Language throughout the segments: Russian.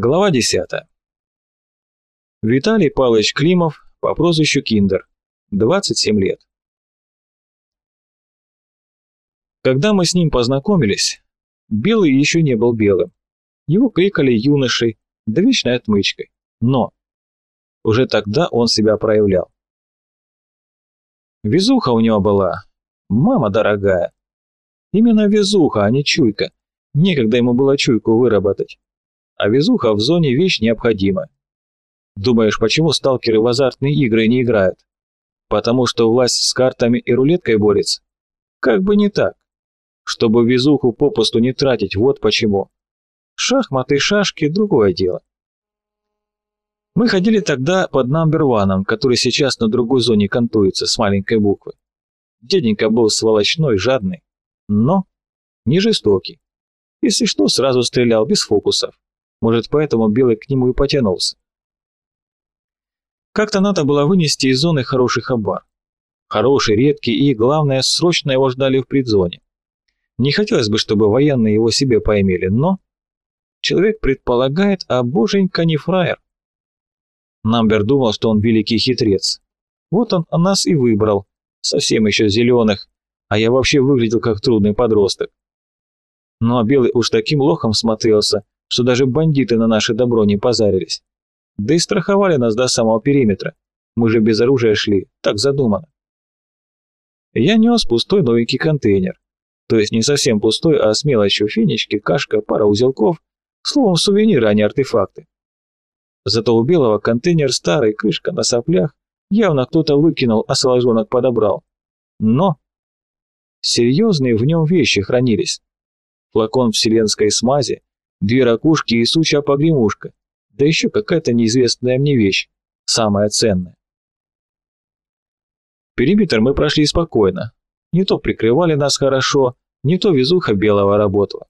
Глава 10. Виталий Павлович Климов по прозвищу Киндер. 27 лет. Когда мы с ним познакомились, Белый еще не был белым. Его кликали юношей, да вечной отмычкой. Но уже тогда он себя проявлял. Везуха у него была. Мама дорогая. Именно везуха, а не чуйка. Некогда ему было чуйку выработать а везуха в зоне вещь необходима. Думаешь, почему сталкеры в азартные игры не играют? Потому что власть с картами и рулеткой борется? Как бы не так. Чтобы везуху попусту не тратить, вот почему. Шахматы и шашки – другое дело. Мы ходили тогда под номер ваном, который сейчас на другой зоне кантуется с маленькой буквы. Деденька был сволочной, жадный, но не жестокий. Если что, сразу стрелял без фокусов. Может, поэтому Белый к нему и потянулся. Как-то надо было вынести из зоны хороший хабар. Хороший, редкий и, главное, срочно его ждали в предзоне. Не хотелось бы, чтобы военные его себе поимели, но... Человек предполагает, а боженька не фраер. Намбер думал, что он великий хитрец. Вот он нас и выбрал, совсем еще зеленых, а я вообще выглядел как трудный подросток. Ну а Белый уж таким лохом смотрелся, что даже бандиты на наше добро не позарились. Да и страховали нас до самого периметра. Мы же без оружия шли, так задумано. Я нес пустой новенький контейнер. То есть не совсем пустой, а с мелочью финички, кашка, пара узелков. Словом, сувениры, а не артефакты. Зато у белого контейнер старый, крышка на соплях. Явно кто-то выкинул, а соложонок подобрал. Но серьезные в нем вещи хранились. Флакон вселенской смази, две ракушки и сучья погремушка, да еще какая-то неизвестная мне вещь, самая ценная. Периметр мы прошли спокойно. Не то прикрывали нас хорошо, не то везуха белого работала.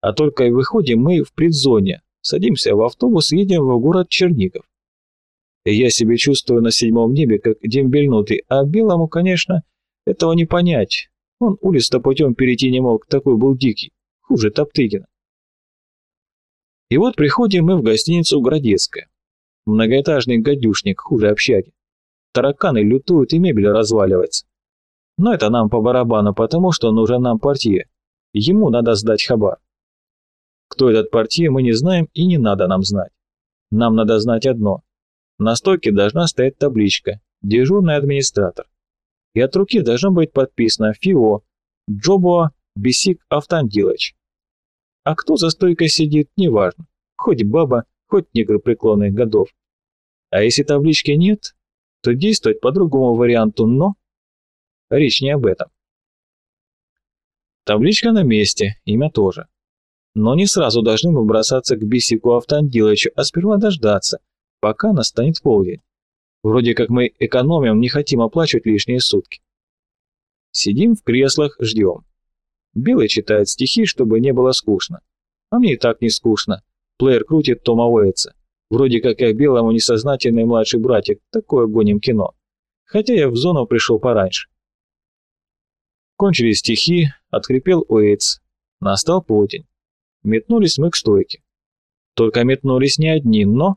А только и выходим мы в предзоне, садимся в автобус и едем в город Чернигов. Я себя чувствую на седьмом небе, как дембельнутый, а белому, конечно, этого не понять. Он улиц-то путем перейти не мог, такой был дикий, хуже Топтыгина. И вот приходим мы в гостиницу «Градецкая». Многоэтажный гадюшник, хуже общаги. Тараканы лютуют и мебель разваливается. Но это нам по барабану, потому что нужен нам партия. Ему надо сдать хабар. Кто этот партия, мы не знаем и не надо нам знать. Нам надо знать одно. На стойке должна стоять табличка «Дежурный администратор». И от руки должно быть подписано «ФИО» Джобуа Бесик Автандилович. А кто за стойкой сидит, неважно. Хоть баба, хоть негр преклонных годов. А если таблички нет, то действовать по другому варианту, но... Речь не об этом. Табличка на месте, имя тоже. Но не сразу должны мы бросаться к Бисику Автандиловичу, а сперва дождаться, пока настанет полдень. Вроде как мы экономим, не хотим оплачивать лишние сутки. Сидим в креслах, ждем. Белый читает стихи, чтобы не было скучно. А мне и так не скучно. Плеер крутит Тома Уэйтса. Вроде как я белому несознательный младший братик, такое гоним кино. Хотя я в зону пришел пораньше. Кончились стихи, открепел Уэйтс. Настал полдень. Метнулись мы к стойке. Только метнулись не одни, но...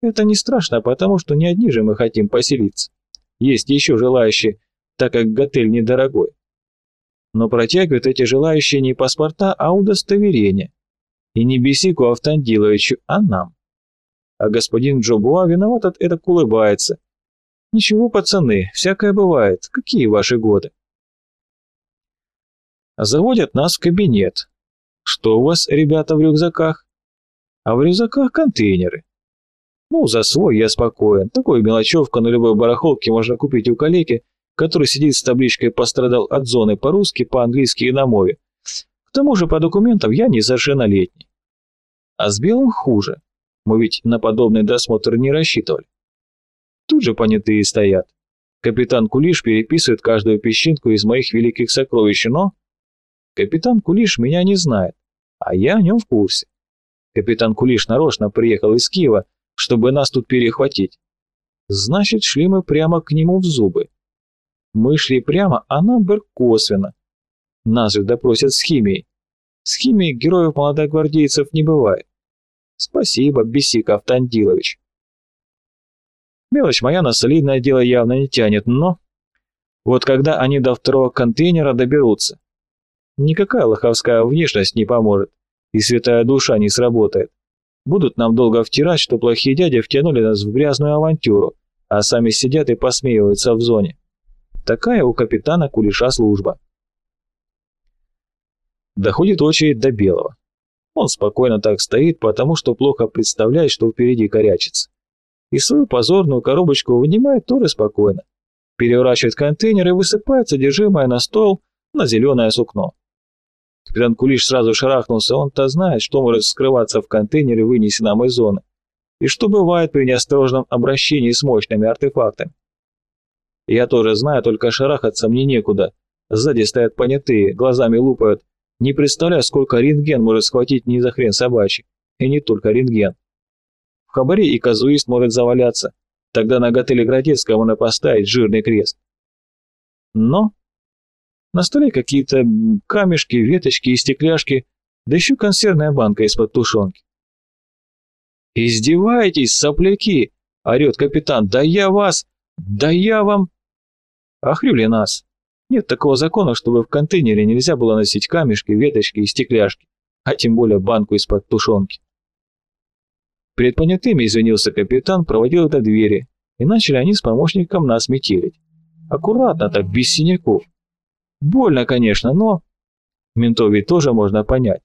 Это не страшно, потому что не одни же мы хотим поселиться. Есть еще желающие, так как готель недорогой но протягивают эти желающие не паспорта, а удостоверения. И не Бесику Автандиловичу, а нам. А господин Джобуа виноват от это улыбается. Ничего, пацаны, всякое бывает. Какие ваши годы? Заводят нас в кабинет. Что у вас, ребята, в рюкзаках? А в рюкзаках контейнеры. Ну, за свой я спокоен. Такую мелочевку на любой барахолке можно купить у калеки, который сидит с табличкой «Пострадал от зоны» по-русски, по-английски и на мове. К тому же по документам я несовершеннолетний. А с белым хуже. Мы ведь на подобный досмотр не рассчитывали. Тут же понятые стоят. Капитан Кулиш переписывает каждую песчинку из моих великих сокровищ, но... Капитан Кулиш меня не знает, а я о нем в курсе. Капитан Кулиш нарочно приехал из Киева, чтобы нас тут перехватить. Значит, шли мы прямо к нему в зубы. Мы шли прямо, а Намбер косвенно. Нас же допросят с химией. С химией героев молодогвардейцев не бывает. Спасибо, Бесик Автандилович. Мелочь моя на солидное дело явно не тянет, но... Вот когда они до второго контейнера доберутся, никакая лоховская внешность не поможет, и святая душа не сработает. Будут нам долго втирать, что плохие дяди втянули нас в грязную авантюру, а сами сидят и посмеиваются в зоне. Такая у капитана Кулиша служба. Доходит очередь до Белого. Он спокойно так стоит, потому что плохо представляет, что впереди корячится. И свою позорную коробочку вынимает тоже спокойно. Переворачивает контейнер и высыпает содержимое на стол на зеленое сукно. Капитан Кулиш сразу шарахнулся, он-то знает, что может скрываться в контейнере, вынесенном из зоны, и что бывает при неосторожном обращении с мощными артефактами. Я тоже знаю, только шарахаться мне некуда. Сзади стоят понятые, глазами лупают. Не представляю, сколько рентген может схватить не за хрен собачий. И не только рентген. В хабаре и казуист может заваляться. Тогда на готеле Градецкого можно поставить жирный крест. Но на столе какие-то камешки, веточки и стекляшки, да еще консервная банка из-под тушенки. «Издеваетесь, сопляки!» — орет капитан. «Да я вас! Да я вам!» «Охрюли нас! Нет такого закона, чтобы в контейнере нельзя было носить камешки, веточки и стекляшки, а тем более банку из-под тушенки». Перед понятыми извинился капитан, проводил до двери, и начали они с помощником нас метелить. Аккуратно так, без синяков. Больно, конечно, но... Ментов ведь тоже можно понять.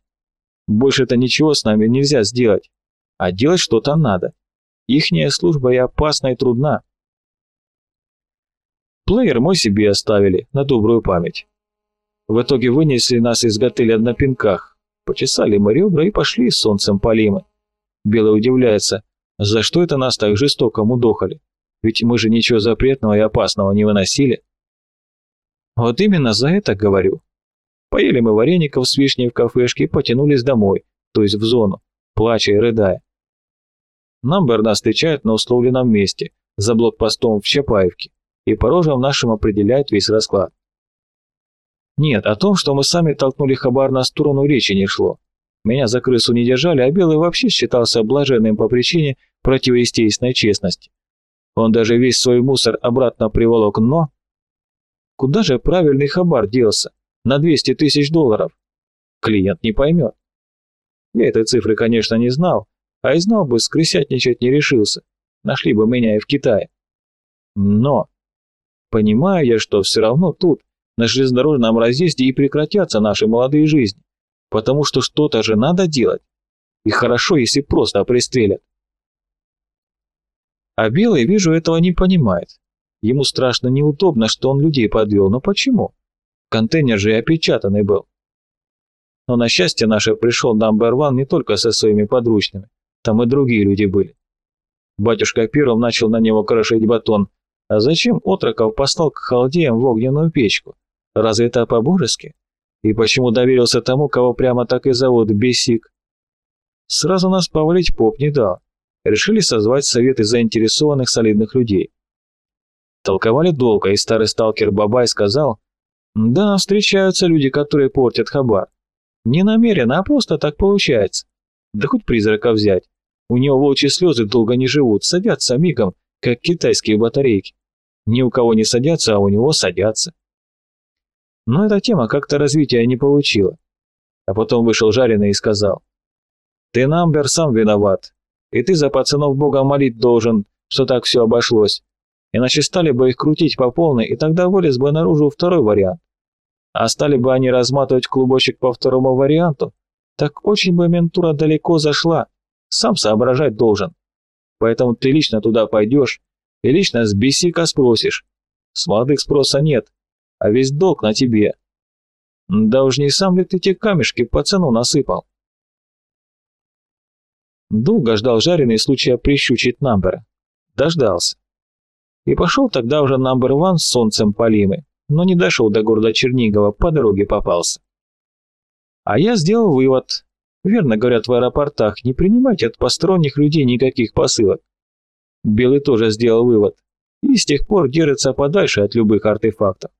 Больше-то ничего с нами нельзя сделать. А делать что-то надо. Ихняя служба и опасна, и трудна. Плеер мой себе оставили, на добрую память. В итоге вынесли нас из готеля на пинках, почесали мы ребра и пошли с солнцем полимы. Белый удивляется, за что это нас так жестоко мудохали? Ведь мы же ничего запретного и опасного не выносили. Вот именно за это говорю. Поели мы вареников с вишней в кафешке и потянулись домой, то есть в зону, плача и рыдая. Намбер нас встречает на условленном месте, за блокпостом в Чапаевке, и по рожам нашим определяет весь расклад. Нет, о том, что мы сами толкнули хабар на сторону, речи не шло. Меня за крысу не держали, а Белый вообще считался блаженным по причине противоестественной честности. Он даже весь свой мусор обратно приволок, но... Куда же правильный хабар делся? На 200 тысяч долларов. Клиент не поймет. Я этой цифры, конечно, не знал, а и знал бы, скрысятничать не решился. Нашли бы меня и в Китае. Но понимаю я, что все равно тут, на железнодорожном разъезде, и прекратятся наши молодые жизни, потому что что-то же надо делать. И хорошо, если просто пристрелят. А Белый, вижу, этого не понимает. Ему страшно неудобно, что он людей подвел, но почему? Контейнер же и опечатанный был. Но на счастье наше пришел Number One не только со своими подручными, там и другие люди были. Батюшка первым начал на него крошить батон. А зачем отроков послал к халдеям в огненную печку? Разве это по-божески? И почему доверился тому, кого прямо так и зовут Бесик? Сразу нас повалить поп не дал. Решили созвать советы заинтересованных солидных людей. Толковали долго, и старый сталкер Бабай сказал, «Да, встречаются люди, которые портят хабар. Не намеренно, а просто так получается. Да хоть призрака взять. У него волчьи слезы долго не живут, садятся мигом, как китайские батарейки. Ни у кого не садятся, а у него садятся». Но эта тема как-то развития не получила. А потом вышел жареный и сказал, «Ты, Намбер, сам виноват, и ты за пацанов Бога молить должен, что так все обошлось иначе стали бы их крутить по полной, и тогда вылез бы наружу второй вариант. А стали бы они разматывать клубочек по второму варианту, так очень бы ментура далеко зашла, сам соображать должен. Поэтому ты лично туда пойдешь и лично с бесика спросишь. С молодых спроса нет, а весь долг на тебе. Да уж не сам ли ты те камешки пацану насыпал? Долго ждал жареный случая прищучить Намбера. Дождался. И пошел тогда уже number one с солнцем Полимы, но не дошел до города Чернигова, по дороге попался. А я сделал вывод. Верно говорят в аэропортах, не принимайте от посторонних людей никаких посылок. Белый тоже сделал вывод. И с тех пор держится подальше от любых артефактов.